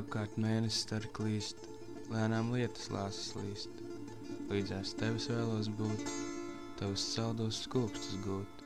apkārt mēnesis star klīst, lēnām lietas lāsas līst. Līdzās tevis vēlos būt, tavus saldos skūpstus gūt.